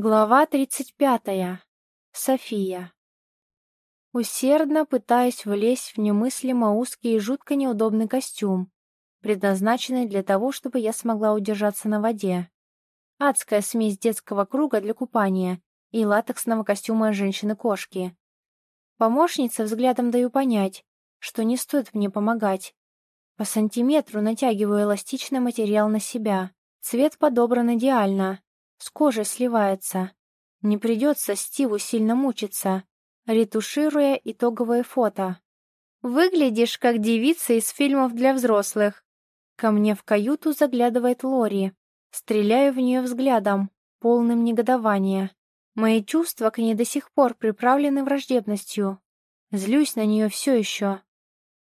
Глава 35. София. Усердно пытаюсь влезть в немыслимо узкий и жутко неудобный костюм, предназначенный для того, чтобы я смогла удержаться на воде. Адская смесь детского круга для купания и латексного костюма женщины-кошки. Помощнице взглядом даю понять, что не стоит мне помогать. По сантиметру натягиваю эластичный материал на себя. Цвет подобран идеально, с кожей сливается. Не придется Стиву сильно мучиться, ретушируя итоговое фото. «Выглядишь, как девица из фильмов для взрослых». Ко мне в каюту заглядывает Лори. Стреляю в нее взглядом, полным негодования. Мои чувства к ней до сих пор приправлены враждебностью. Злюсь на нее все еще.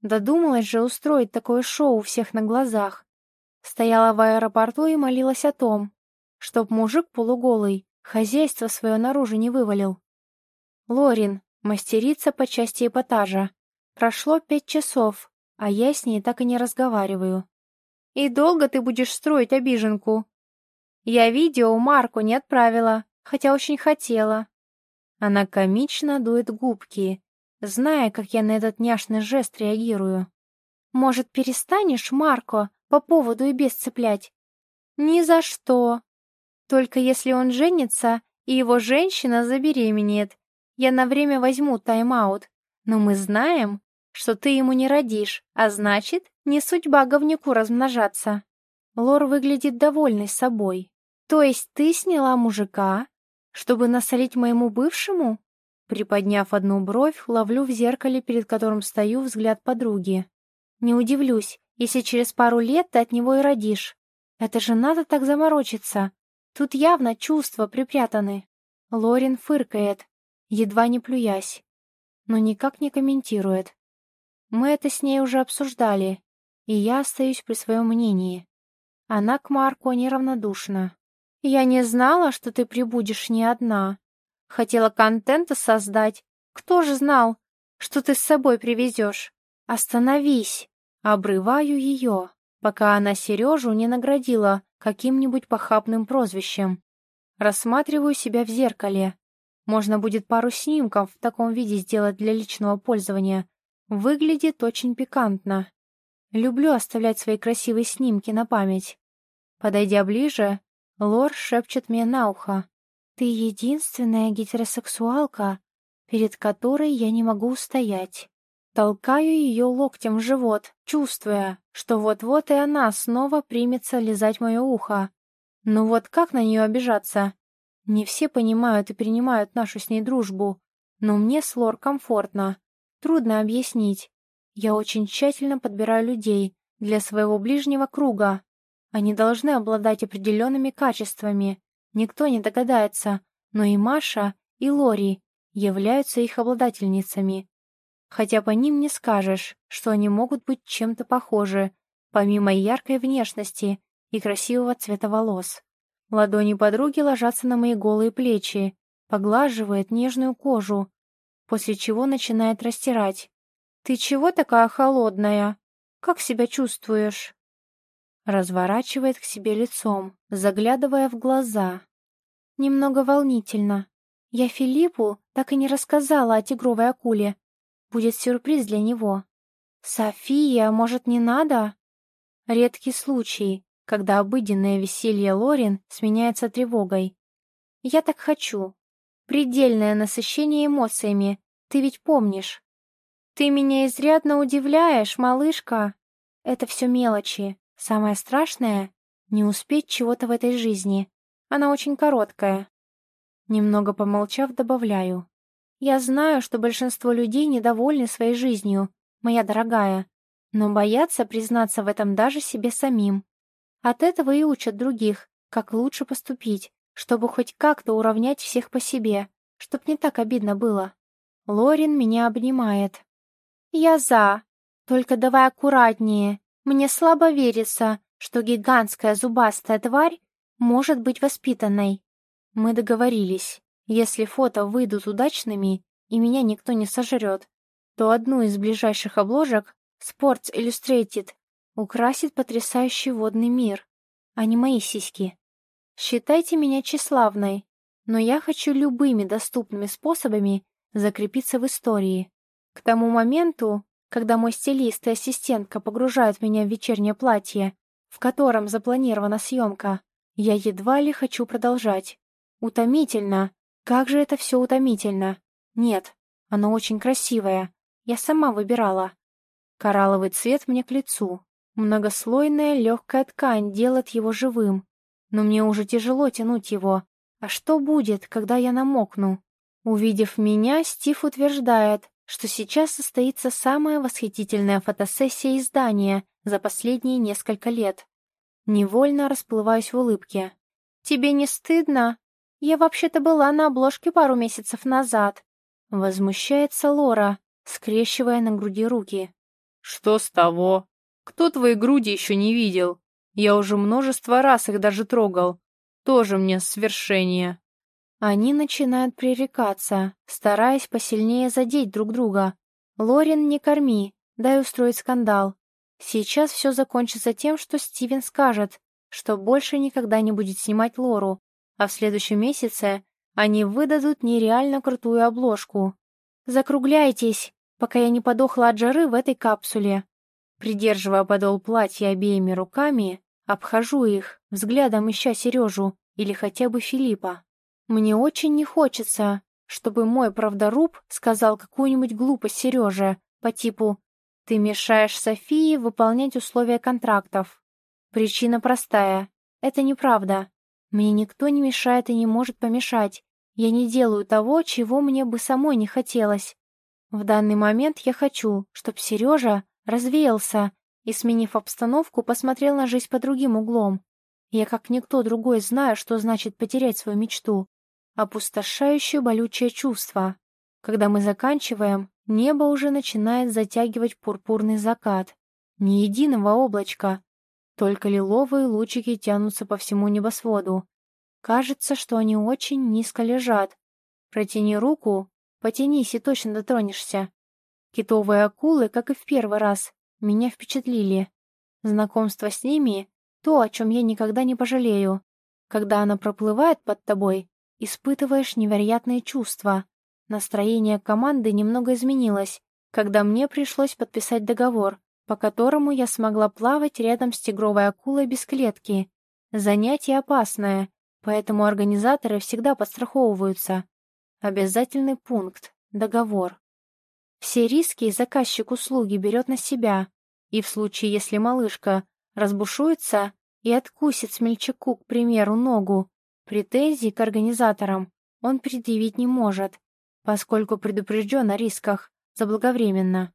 Додумалась же устроить такое шоу у всех на глазах. Стояла в аэропорту и молилась о том, чтоб мужик полуголый хозяйство свое наружу не вывалил. Лорин, мастерица по части эпатажа. Прошло пять часов, а я с ней так и не разговариваю. И долго ты будешь строить обиженку? Я видео Марку не отправила, хотя очень хотела. Она комично дует губки, зная, как я на этот няшный жест реагирую. Может, перестанешь, Марко, по поводу и без цеплять? Ни за что. Только если он женится, и его женщина забеременеет, я на время возьму тайм-аут. Но мы знаем, что ты ему не родишь, а значит, не судьба говнюку размножаться. Лор выглядит довольной собой. То есть ты сняла мужика, чтобы насолить моему бывшему? Приподняв одну бровь, ловлю в зеркале, перед которым стою, взгляд подруги. Не удивлюсь, если через пару лет ты от него и родишь. Это же надо так заморочиться. Тут явно чувства припрятаны. Лорин фыркает, едва не плюясь, но никак не комментирует. Мы это с ней уже обсуждали, и я остаюсь при своем мнении. Она к Марку неравнодушна. «Я не знала, что ты прибудешь не одна. Хотела контента создать. Кто же знал, что ты с собой привезешь? Остановись!» Обрываю ее, пока она Сережу не наградила каким-нибудь похабным прозвищем. Рассматриваю себя в зеркале. Можно будет пару снимков в таком виде сделать для личного пользования. Выглядит очень пикантно. Люблю оставлять свои красивые снимки на память. Подойдя ближе, Лор шепчет мне на ухо. «Ты единственная гетеросексуалка, перед которой я не могу устоять». Толкаю ее локтем в живот, чувствуя, что вот-вот и она снова примется лизать мое ухо. Ну вот как на нее обижаться? Не все понимают и принимают нашу с ней дружбу, но мне с Лор комфортно. Трудно объяснить. Я очень тщательно подбираю людей для своего ближнего круга. Они должны обладать определенными качествами. Никто не догадается, но и Маша, и Лори являются их обладательницами хотя по ним не скажешь, что они могут быть чем-то похожи, помимо яркой внешности и красивого цвета волос. Ладони подруги ложатся на мои голые плечи, поглаживает нежную кожу, после чего начинает растирать. «Ты чего такая холодная? Как себя чувствуешь?» Разворачивает к себе лицом, заглядывая в глаза. Немного волнительно. Я Филиппу так и не рассказала о тигровой акуле, Будет сюрприз для него. «София, может, не надо?» Редкий случай, когда обыденное веселье Лорин сменяется тревогой. «Я так хочу. Предельное насыщение эмоциями, ты ведь помнишь. Ты меня изрядно удивляешь, малышка. Это все мелочи. Самое страшное — не успеть чего-то в этой жизни. Она очень короткая». Немного помолчав, добавляю. Я знаю, что большинство людей недовольны своей жизнью, моя дорогая, но боятся признаться в этом даже себе самим. От этого и учат других, как лучше поступить, чтобы хоть как-то уравнять всех по себе, чтоб не так обидно было. Лорин меня обнимает. «Я за. Только давай аккуратнее. Мне слабо верится, что гигантская зубастая тварь может быть воспитанной. Мы договорились. Если фото выйдут удачными, и меня никто не сожрет, то одну из ближайших обложек Sports Illustrated украсит потрясающий водный мир, а не мои сиськи. Считайте меня тщеславной, но я хочу любыми доступными способами закрепиться в истории. К тому моменту, когда мой стилист и ассистентка погружают меня в вечернее платье, в котором запланирована съемка, я едва ли хочу продолжать. Утомительно. Как же это все утомительно. Нет, оно очень красивое. Я сама выбирала. Коралловый цвет мне к лицу. Многослойная легкая ткань делает его живым. Но мне уже тяжело тянуть его. А что будет, когда я намокну? Увидев меня, Стив утверждает, что сейчас состоится самая восхитительная фотосессия издания за последние несколько лет. Невольно расплываюсь в улыбке. «Тебе не стыдно? Я вообще-то была на обложке пару месяцев назад». Возмущается Лора, скрещивая на груди руки. «Что с того? Кто твои груди еще не видел? Я уже множество раз их даже трогал. Тоже мне свершение». Они начинают пререкаться, стараясь посильнее задеть друг друга. «Лорин, не корми, дай устроить скандал. Сейчас все закончится тем, что Стивен скажет, что больше никогда не будет снимать Лору, а в следующем месяце они выдадут нереально крутую обложку. Закругляйтесь, пока я не подохла от жары в этой капсуле. Придерживая подол платья обеими руками, обхожу их, взглядом ища Сережу или хотя бы Филиппа. Мне очень не хочется, чтобы мой правдоруб сказал какую-нибудь глупость Сереже по типу «Ты мешаешь Софии выполнять условия контрактов». Причина простая. Это неправда. Мне никто не мешает и не может помешать. Я не делаю того, чего мне бы самой не хотелось. В данный момент я хочу, чтобы Сережа развеялся и, сменив обстановку, посмотрел на жизнь под другим углом. Я, как никто другой, знаю, что значит потерять свою мечту опустошающее болючее чувство. Когда мы заканчиваем, небо уже начинает затягивать пурпурный закат. Ни единого облачка, только лиловые лучики тянутся по всему небосводу. Кажется, что они очень низко лежат. Протяни руку, потянись и точно дотронешься. Китовые акулы, как и в первый раз, меня впечатлили. Знакомство с ними — то, о чем я никогда не пожалею. Когда она проплывает под тобой, испытываешь невероятные чувства. Настроение команды немного изменилось, когда мне пришлось подписать договор, по которому я смогла плавать рядом с тигровой акулой без клетки. Занятие опасное, поэтому организаторы всегда подстраховываются. Обязательный пункт – договор. Все риски заказчик услуги берет на себя, и в случае, если малышка разбушуется и откусит смельчаку, к примеру, ногу, Претензий к организаторам он предъявить не может, поскольку предупрежден о рисках заблаговременно.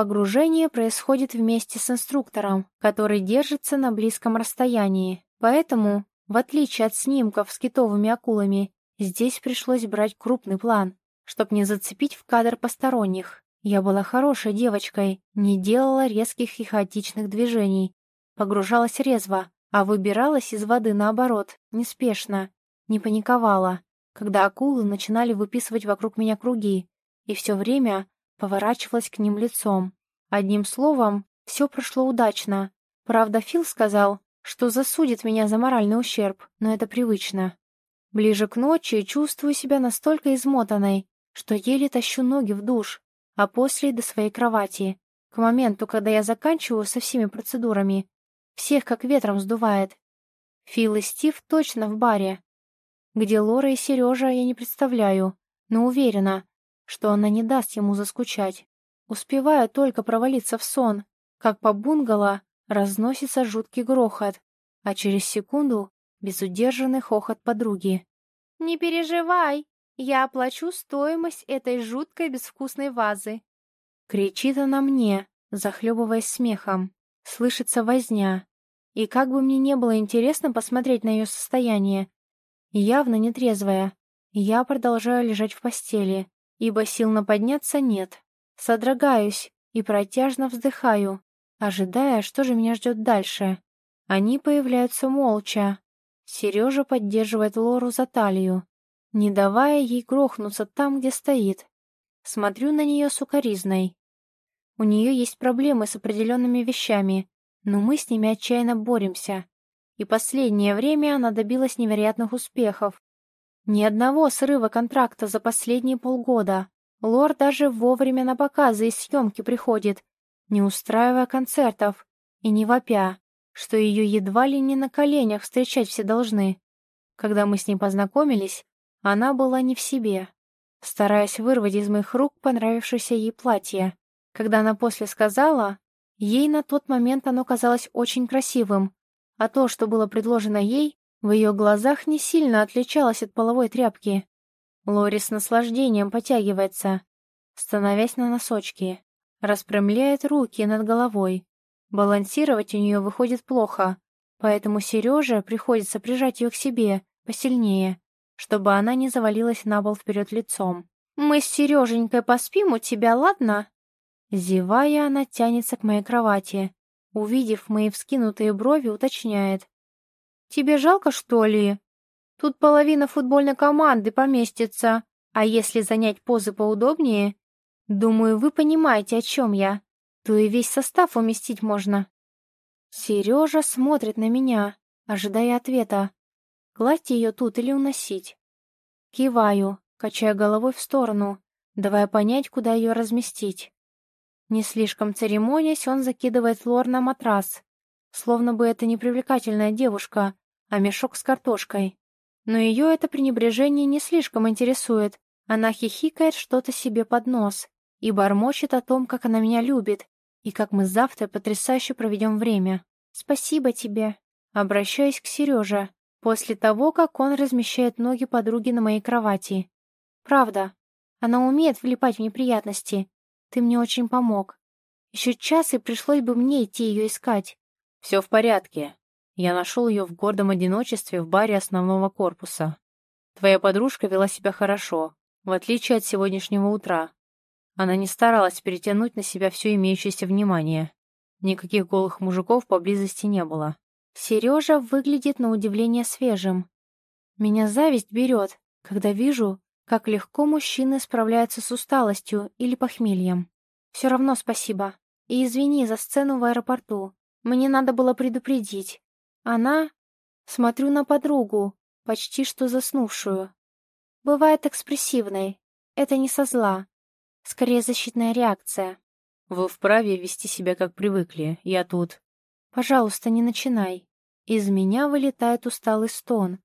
Погружение происходит вместе с инструктором, который держится на близком расстоянии. Поэтому, в отличие от снимков с китовыми акулами, здесь пришлось брать крупный план, чтобы не зацепить в кадр посторонних. Я была хорошей девочкой, не делала резких и хаотичных движений, погружалась резво, а выбиралась из воды наоборот, неспешно, не паниковала, когда акулы начинали выписывать вокруг меня круги, и все время поворачивалась к ним лицом. Одним словом, все прошло удачно. Правда, Фил сказал, что засудит меня за моральный ущерб, но это привычно. Ближе к ночи чувствую себя настолько измотанной, что еле тащу ноги в душ, а после до своей кровати. К моменту, когда я заканчиваю со всеми процедурами, всех как ветром сдувает. Фил и Стив точно в баре. Где Лора и Сережа, я не представляю, но уверена, что она не даст ему заскучать. Успеваю только провалиться в сон, как по бунгало разносится жуткий грохот, а через секунду безудержанный хохот подруги. «Не переживай, я оплачу стоимость этой жуткой безвкусной вазы!» Кричит она мне, захлебываясь смехом. Слышится возня. И как бы мне не было интересно посмотреть на ее состояние, явно нетрезвая, я продолжаю лежать в постели, ибо сил на подняться нет. Содрогаюсь и протяжно вздыхаю, ожидая, что же меня ждет дальше. Они появляются молча. Сережа поддерживает Лору за талию, не давая ей грохнуться там, где стоит. Смотрю на нее сукоризной. У нее есть проблемы с определенными вещами, но мы с ними отчаянно боремся. И последнее время она добилась невероятных успехов. Ни одного срыва контракта за последние полгода. Лор даже вовремя на показы и съемки приходит, не устраивая концертов и не вопя, что ее едва ли не на коленях встречать все должны. Когда мы с ней познакомились, она была не в себе, стараясь вырвать из моих рук понравившееся ей платье. Когда она после сказала, ей на тот момент оно казалось очень красивым, а то, что было предложено ей, в ее глазах не сильно отличалось от половой тряпки. Лори с наслаждением потягивается, становясь на носочки, распрямляет руки над головой. Балансировать у нее выходит плохо, поэтому Сереже приходится прижать ее к себе посильнее, чтобы она не завалилась на пол вперед лицом. «Мы с Сереженькой поспим у тебя, ладно?» Зевая, она тянется к моей кровати. Увидев мои вскинутые брови, уточняет. «Тебе жалко, что ли? Тут половина футбольной команды поместится, а если занять позы поудобнее, думаю, вы понимаете, о чем я, то и весь состав уместить можно». Сережа смотрит на меня, ожидая ответа. Гладьте ее тут или уносить? Киваю, качая головой в сторону, давая понять, куда ее разместить. Не слишком церемонясь, он закидывает Лор на матрас, словно бы это не привлекательная девушка, а мешок с картошкой. Но ее это пренебрежение не слишком интересует. Она хихикает что-то себе под нос и бормочет о том, как она меня любит, и как мы завтра потрясающе проведем время. «Спасибо тебе», обращаюсь к Сереже, после того, как он размещает ноги подруги на моей кровати. «Правда, она умеет влипать в неприятности. Ты мне очень помог. Еще час, и пришлось бы мне идти ее искать». «Все в порядке», я нашел ее в гордом одиночестве в баре основного корпуса. Твоя подружка вела себя хорошо, в отличие от сегодняшнего утра. Она не старалась перетянуть на себя все имеющееся внимание. Никаких голых мужиков поблизости не было. Сережа выглядит на удивление свежим. Меня зависть берет, когда вижу, как легко мужчины справляются с усталостью или похмельем. Все равно спасибо. И извини за сцену в аэропорту. Мне надо было предупредить. Она... Смотрю на подругу, почти что заснувшую. Бывает экспрессивной. Это не со зла. Скорее защитная реакция. Вы вправе вести себя как привыкли. Я тут. Пожалуйста, не начинай. Из меня вылетает усталый стон.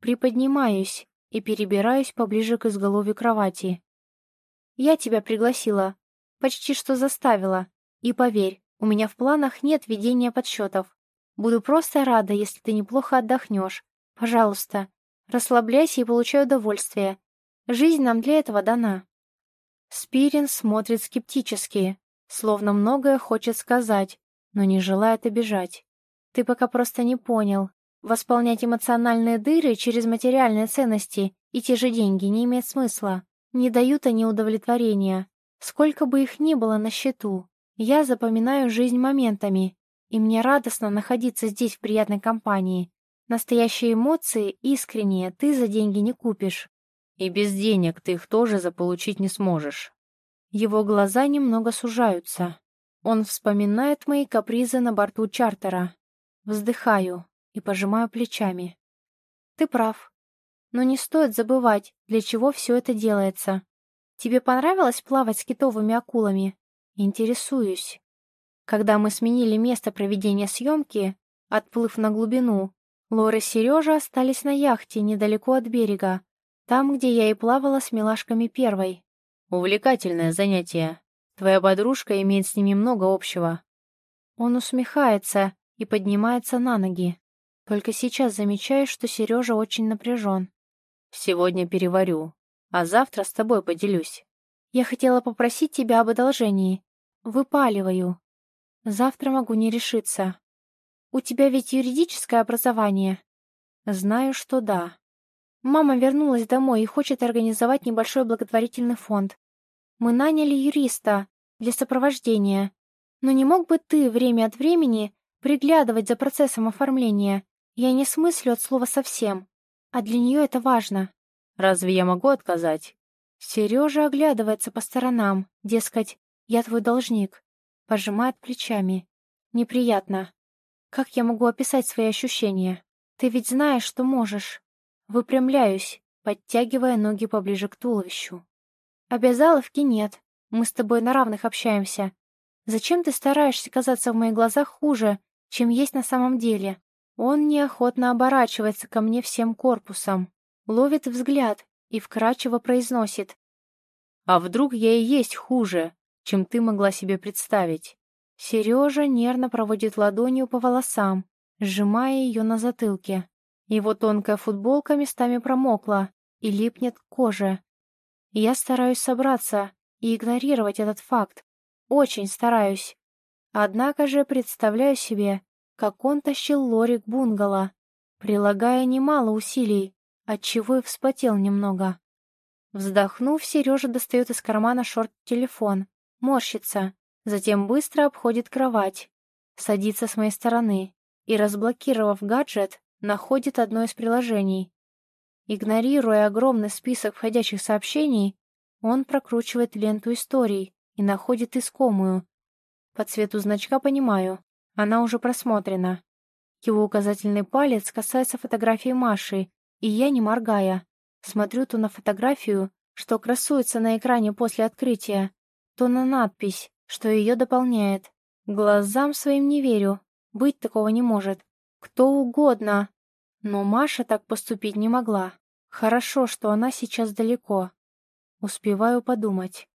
Приподнимаюсь и перебираюсь поближе к изголовью кровати. Я тебя пригласила. Почти что заставила. И поверь, у меня в планах нет ведения подсчетов. Буду просто рада, если ты неплохо отдохнешь. Пожалуйста, расслабляйся и получай удовольствие. Жизнь нам для этого дана». Спирин смотрит скептически, словно многое хочет сказать, но не желает обижать. «Ты пока просто не понял. Восполнять эмоциональные дыры через материальные ценности и те же деньги не имеет смысла. Не дают они удовлетворения. Сколько бы их ни было на счету, я запоминаю жизнь моментами, и мне радостно находиться здесь в приятной компании. Настоящие эмоции искренние ты за деньги не купишь. И без денег ты их тоже заполучить не сможешь. Его глаза немного сужаются. Он вспоминает мои капризы на борту чартера. Вздыхаю и пожимаю плечами. Ты прав. Но не стоит забывать, для чего все это делается. Тебе понравилось плавать с китовыми акулами? Интересуюсь. Когда мы сменили место проведения съемки, отплыв на глубину, Лора и Сережа остались на яхте недалеко от берега, там, где я и плавала с милашками первой. «Увлекательное занятие. Твоя подружка имеет с ними много общего». Он усмехается и поднимается на ноги. Только сейчас замечаю, что Сережа очень напряжен. «Сегодня переварю, а завтра с тобой поделюсь». «Я хотела попросить тебя об одолжении. Выпаливаю. Завтра могу не решиться. У тебя ведь юридическое образование? Знаю, что да. Мама вернулась домой и хочет организовать небольшой благотворительный фонд. Мы наняли юриста для сопровождения. Но не мог бы ты время от времени приглядывать за процессом оформления? Я не смыслю от слова совсем, а для нее это важно. Разве я могу отказать? Сережа оглядывается по сторонам, дескать, я твой должник. Пожимает плечами. Неприятно. Как я могу описать свои ощущения? Ты ведь знаешь, что можешь. Выпрямляюсь подтягивая ноги поближе к туловищу. «Обязаловки нет. Мы с тобой на равных общаемся. Зачем ты стараешься казаться в моих глазах хуже, чем есть на самом деле?» Он неохотно оборачивается ко мне всем корпусом, ловит взгляд и вкрадчиво произносит. «А вдруг я и есть хуже, чем ты могла себе представить?» Сережа нервно проводит ладонью по волосам, сжимая ее на затылке. Его тонкая футболка местами промокла и липнет к коже. Я стараюсь собраться и игнорировать этот факт. Очень стараюсь. Однако же представляю себе, как он тащил Лори к бунгало, прилагая немало усилий, отчего и вспотел немного. Вздохнув, Сережа достает из кармана шорт телефон, морщится, затем быстро обходит кровать, садится с моей стороны и, разблокировав гаджет, находит одно из приложений. Игнорируя огромный список входящих сообщений, он прокручивает ленту историй и находит искомую. По цвету значка понимаю, она уже просмотрена. Его указательный палец касается фотографии Маши, и я, не моргая, смотрю то на фотографию, что красуется на экране после открытия, то на надпись, что ее дополняет. Глазам своим не верю, быть такого не может. Кто угодно. Но Маша так поступить не могла. Хорошо, что она сейчас далеко. Успеваю подумать.